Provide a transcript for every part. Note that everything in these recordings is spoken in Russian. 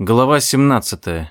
Глава 17.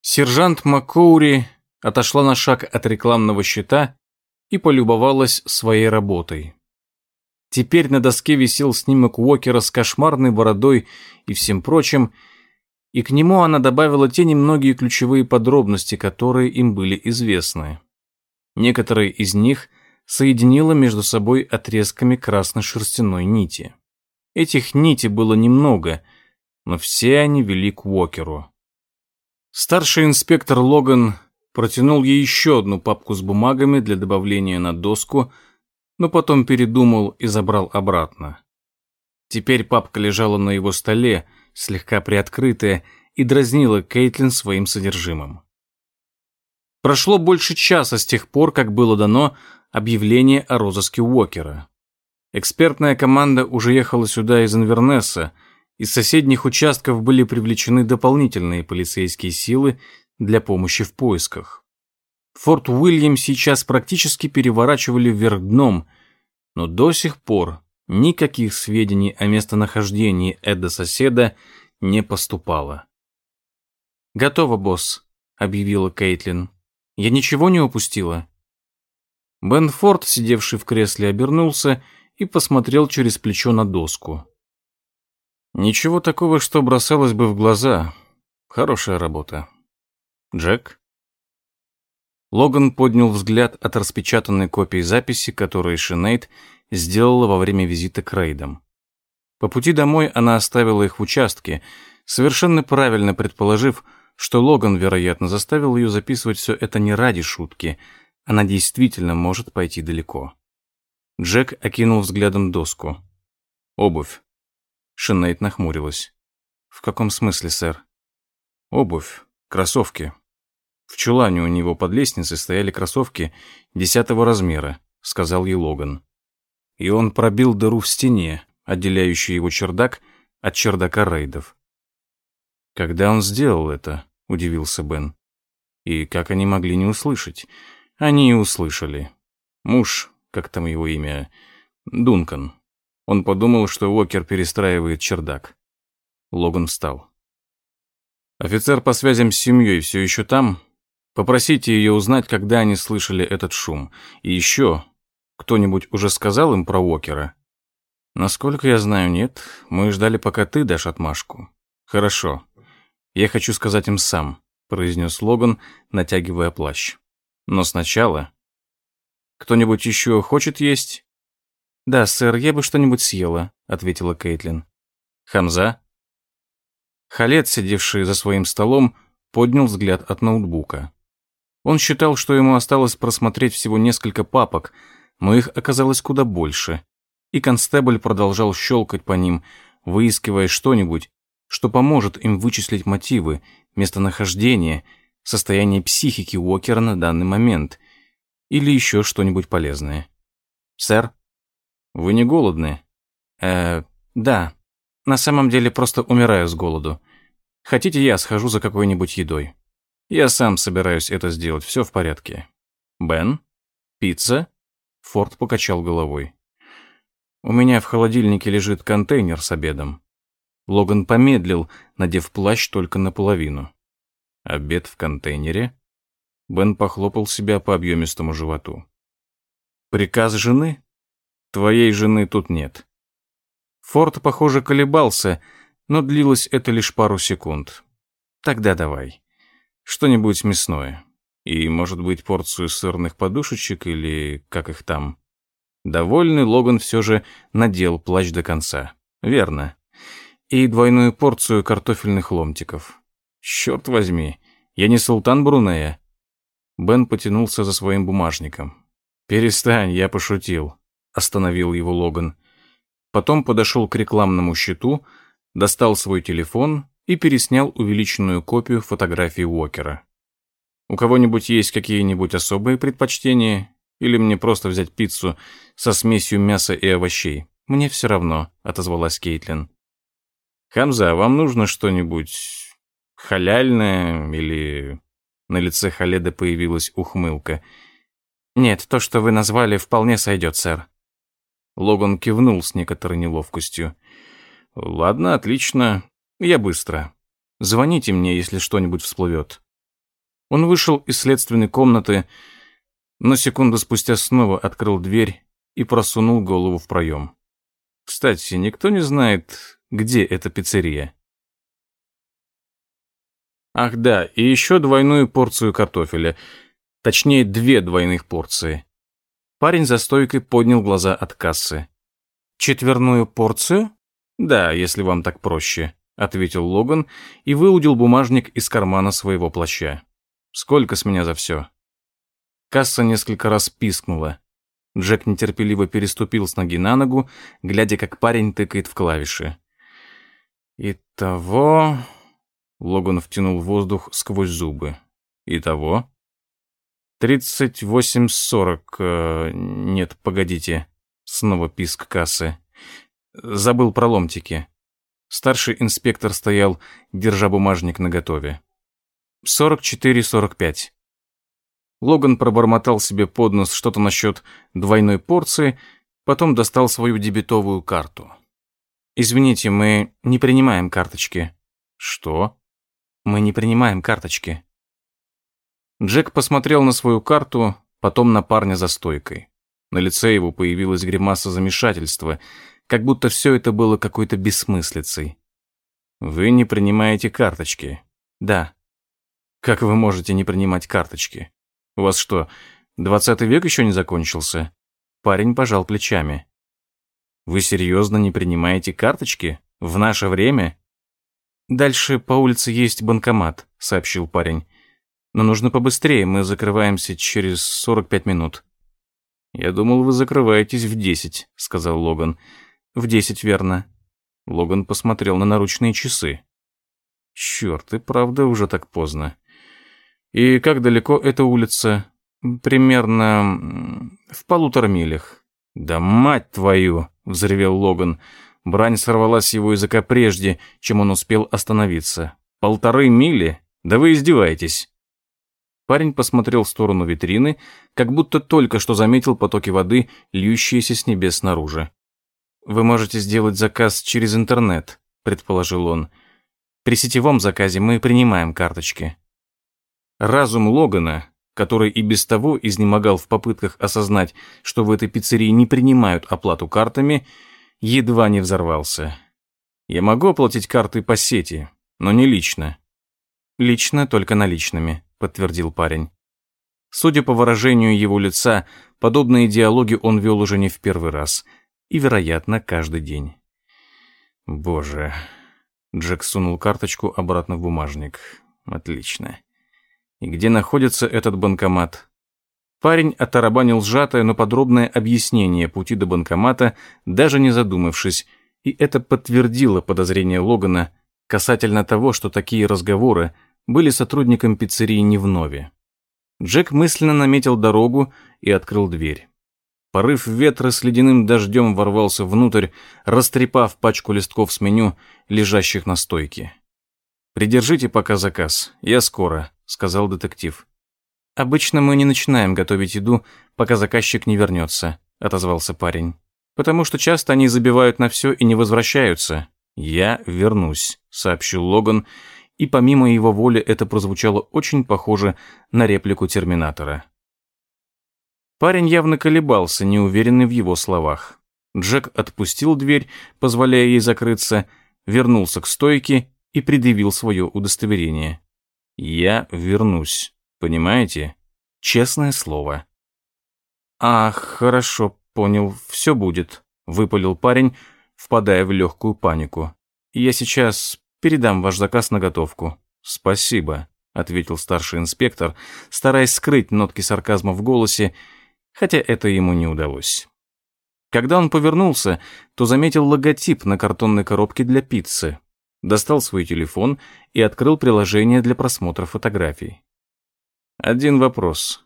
Сержант Маккоури отошла на шаг от рекламного щита и полюбовалась своей работой. Теперь на доске висел снимок Уокера с кошмарной бородой и всем прочим, и к нему она добавила те немногие ключевые подробности, которые им были известны. Некоторые из них соединила между собой отрезками красно-шерстяной нити. Этих нитей было немного, но все они вели к Уокеру. Старший инспектор Логан протянул ей еще одну папку с бумагами для добавления на доску, но потом передумал и забрал обратно. Теперь папка лежала на его столе, слегка приоткрытая, и дразнила Кейтлин своим содержимым. Прошло больше часа с тех пор, как было дано объявление о розыске Уокера. Экспертная команда уже ехала сюда из Инвернесса, из соседних участков были привлечены дополнительные полицейские силы для помощи в поисках. Форт Уильям сейчас практически переворачивали вверх дном, но до сих пор никаких сведений о местонахождении Эда-соседа не поступало. «Готово, босс», — объявила Кейтлин. «Я ничего не упустила?» Бен Форд, сидевший в кресле, обернулся и посмотрел через плечо на доску. Ничего такого, что бросалось бы в глаза. Хорошая работа. Джек? Логан поднял взгляд от распечатанной копии записи, которую Шинейд сделала во время визита к рейдам. По пути домой она оставила их в участке, совершенно правильно предположив, что Логан, вероятно, заставил ее записывать все это не ради шутки. Она действительно может пойти далеко. Джек окинул взглядом доску. «Обувь». Шинейд нахмурилась. «В каком смысле, сэр?» «Обувь. Кроссовки. В чулане у него под лестницей стояли кроссовки десятого размера», — сказал ей Логан. И он пробил дыру в стене, отделяющую его чердак от чердака рейдов. «Когда он сделал это?» — удивился Бен. «И как они могли не услышать?» «Они и услышали. Муж как там его имя, Дункан. Он подумал, что Уокер перестраивает чердак. Логан встал. Офицер по связям с семьей все еще там? Попросите ее узнать, когда они слышали этот шум. И еще, кто-нибудь уже сказал им про Уокера? Насколько я знаю, нет. Мы ждали, пока ты дашь отмашку. Хорошо. Я хочу сказать им сам, произнес Логан, натягивая плащ. Но сначала кто-нибудь еще хочет есть?» «Да, сэр, я бы что-нибудь съела», — ответила Кейтлин. «Хамза?» Халет, сидевший за своим столом, поднял взгляд от ноутбука. Он считал, что ему осталось просмотреть всего несколько папок, но их оказалось куда больше, и констебль продолжал щелкать по ним, выискивая что-нибудь, что поможет им вычислить мотивы, местонахождение, состояние психики Уокера на данный момент — или еще что-нибудь полезное. Сэр, вы не голодны? Э, да. На самом деле просто умираю с голоду. Хотите, я схожу за какой-нибудь едой? Я сам собираюсь это сделать, все в порядке. Бен? Пицца? Форд покачал головой. У меня в холодильнике лежит контейнер с обедом. Логан помедлил, надев плащ только наполовину. Обед в контейнере? Бен похлопал себя по объемистому животу. «Приказ жены? Твоей жены тут нет». Форд, похоже, колебался, но длилось это лишь пару секунд. «Тогда давай. Что-нибудь мясное. И, может быть, порцию сырных подушечек или как их там». Довольный, Логан все же надел плащ до конца. «Верно. И двойную порцию картофельных ломтиков. Черт возьми, я не султан Брунея. Бен потянулся за своим бумажником. «Перестань, я пошутил», — остановил его Логан. Потом подошел к рекламному щиту, достал свой телефон и переснял увеличенную копию фотографии Уокера. «У кого-нибудь есть какие-нибудь особые предпочтения? Или мне просто взять пиццу со смесью мяса и овощей? Мне все равно», — отозвалась Кейтлин. «Хамза, вам нужно что-нибудь халяльное или на лице Халеда появилась ухмылка. «Нет, то, что вы назвали, вполне сойдет, сэр». Логан кивнул с некоторой неловкостью. Ладно, отлично. Я быстро. Звоните мне, если что-нибудь всплывет. Он вышел из следственной комнаты, но секунду спустя снова открыл дверь и просунул голову в проем. Кстати, никто не знает, где эта пиццерия. Ах да, и еще двойную порцию картофеля. Точнее, две двойных порции. Парень за стойкой поднял глаза от кассы. «Четверную порцию?» «Да, если вам так проще», — ответил Логан и выудил бумажник из кармана своего плаща. «Сколько с меня за все?» Касса несколько раз пискнула. Джек нетерпеливо переступил с ноги на ногу, глядя, как парень тыкает в клавиши. «Итого...» Логан втянул воздух сквозь зубы. «Итого?» «Тридцать восемь сорок... Э, нет, погодите». Снова писк кассы. Забыл про ломтики. Старший инспектор стоял, держа бумажник наготове. «Сорок четыре, сорок пять». Логан пробормотал себе под нос что-то насчет двойной порции, потом достал свою дебетовую карту. «Извините, мы не принимаем карточки». «Что?» «Мы не принимаем карточки». Джек посмотрел на свою карту, потом на парня за стойкой. На лице его появилась гримаса замешательства, как будто все это было какой-то бессмыслицей. «Вы не принимаете карточки?» «Да». «Как вы можете не принимать карточки?» У вас что, двадцатый век еще не закончился?» Парень пожал плечами. «Вы серьезно не принимаете карточки? В наше время?» «Дальше по улице есть банкомат», — сообщил парень. «Но нужно побыстрее, мы закрываемся через сорок пять минут». «Я думал, вы закрываетесь в десять», — сказал Логан. «В десять, верно». Логан посмотрел на наручные часы. «Черт, и правда уже так поздно. И как далеко эта улица? Примерно в полутора милях. Да мать твою, взревел Логан. Брань сорвалась с его языка прежде, чем он успел остановиться. Полторы мили? Да вы издеваетесь. Парень посмотрел в сторону витрины, как будто только что заметил потоки воды, льющиеся с небес снаружи. «Вы можете сделать заказ через интернет», — предположил он. «При сетевом заказе мы принимаем карточки». Разум Логана, который и без того изнемогал в попытках осознать, что в этой пиццерии не принимают оплату картами, едва не взорвался. Я могу оплатить карты по сети, но не лично. Лично только наличными, подтвердил парень. Судя по выражению его лица, подобные диалоги он вел уже не в первый раз и, вероятно, каждый день. Боже. Джек сунул карточку обратно в бумажник. Отлично. И где находится этот банкомат? Парень оторобанил сжатое, но подробное объяснение пути до банкомата, даже не задумавшись, и это подтвердило подозрение Логана касательно того, что такие разговоры были сотрудником пиццерии не вновь. Джек мысленно наметил дорогу и открыл дверь. Порыв ветра с ледяным дождем ворвался внутрь, растрепав пачку листков с меню, лежащих на стойке. «Придержите пока заказ, я скоро», сказал детектив. «Обычно мы не начинаем готовить еду, пока заказчик не вернется», — отозвался парень. «Потому что часто они забивают на все и не возвращаются». «Я вернусь», — сообщил Логан, и помимо его воли это прозвучало очень похоже на реплику Терминатора. Парень явно колебался, неуверенный в его словах. Джек отпустил дверь, позволяя ей закрыться, вернулся к стойке и предъявил свое удостоверение. Я вернусь. Понимаете? Честное слово. А, хорошо, понял, все будет, выпалил парень, впадая в легкую панику. Я сейчас передам ваш заказ на готовку. Спасибо, ответил старший инспектор, стараясь скрыть нотки сарказма в голосе, хотя это ему не удалось. Когда он повернулся, то заметил логотип на картонной коробке для пиццы достал свой телефон и открыл приложение для просмотра фотографий. Один вопрос.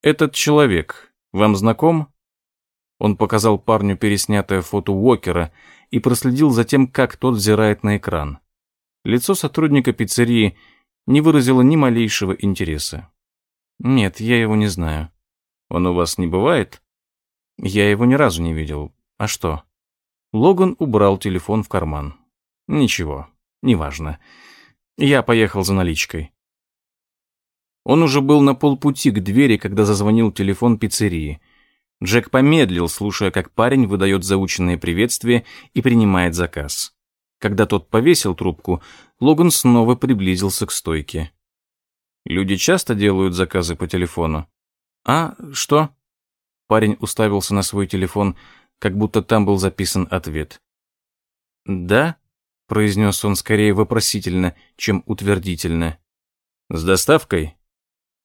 Этот человек вам знаком? Он показал парню переснятое фото Уокера и проследил за тем, как тот взирает на экран. Лицо сотрудника пиццерии не выразило ни малейшего интереса. «Нет, я его не знаю». «Он у вас не бывает?» «Я его ни разу не видел. А что?» Логан убрал телефон в карман. Ничего, неважно. Я поехал за наличкой. Он уже был на полпути к двери, когда зазвонил телефон пиццерии. Джек помедлил, слушая, как парень выдает заученное приветствие и принимает заказ. Когда тот повесил трубку, Логан снова приблизился к стойке. Люди часто делают заказы по телефону. А, что? Парень уставился на свой телефон, как будто там был записан ответ. Да, произнес он скорее вопросительно, чем утвердительно. С доставкой?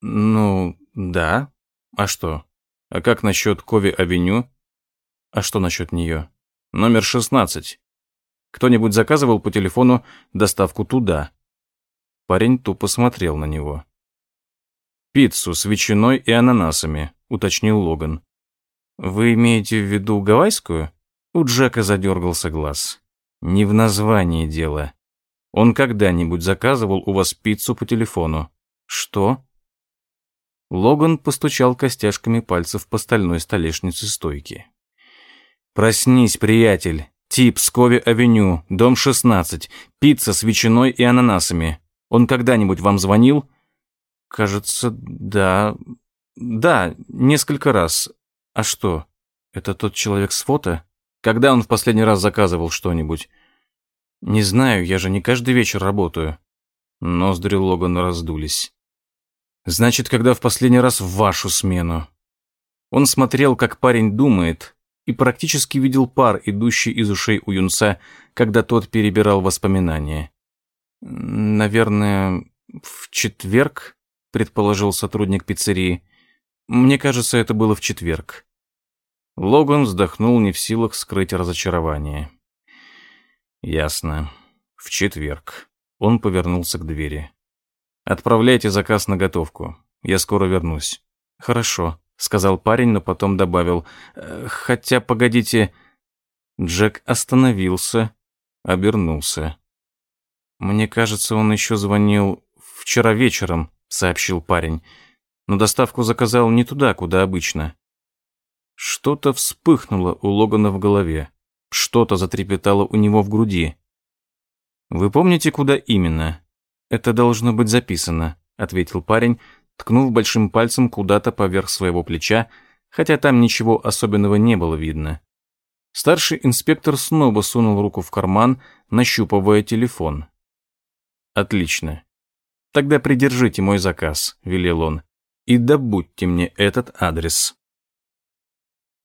Ну, да. А что? А как насчет Кови-авеню? А что насчет нее? Номер 16. Кто-нибудь заказывал по телефону доставку туда? Парень тупо смотрел на него. «Пиццу с ветчиной и ананасами», — уточнил Логан. «Вы имеете в виду гавайскую?» У Джека задергался глаз. «Не в названии дело. Он когда-нибудь заказывал у вас пиццу по телефону?» «Что?» Логан постучал костяшками пальцев по стальной столешнице стойки. «Проснись, приятель. Тип Скови-авеню, дом 16, пицца с ветчиной и ананасами. Он когда-нибудь вам звонил?» «Кажется, да. Да, несколько раз. А что, это тот человек с фото? Когда он в последний раз заказывал что-нибудь?» «Не знаю, я же не каждый вечер работаю». Ноздри Логана раздулись. «Значит, когда в последний раз в вашу смену?» Он смотрел, как парень думает, и практически видел пар, идущий из ушей у юнца, когда тот перебирал воспоминания. «Наверное, в четверг?» — предположил сотрудник пиццерии. «Мне кажется, это было в четверг». Логан вздохнул, не в силах скрыть разочарование. «Ясно. В четверг». Он повернулся к двери. «Отправляйте заказ на готовку. Я скоро вернусь». «Хорошо», — сказал парень, но потом добавил. «Э, «Хотя, погодите...» Джек остановился, обернулся. «Мне кажется, он еще звонил вчера вечером», — сообщил парень. «Но доставку заказал не туда, куда обычно». Что-то вспыхнуло у Логана в голове. Что-то затрепетало у него в груди. «Вы помните, куда именно?» «Это должно быть записано», — ответил парень, ткнув большим пальцем куда-то поверх своего плеча, хотя там ничего особенного не было видно. Старший инспектор снова сунул руку в карман, нащупывая телефон. «Отлично. Тогда придержите мой заказ», — велел он, — «и добудьте мне этот адрес».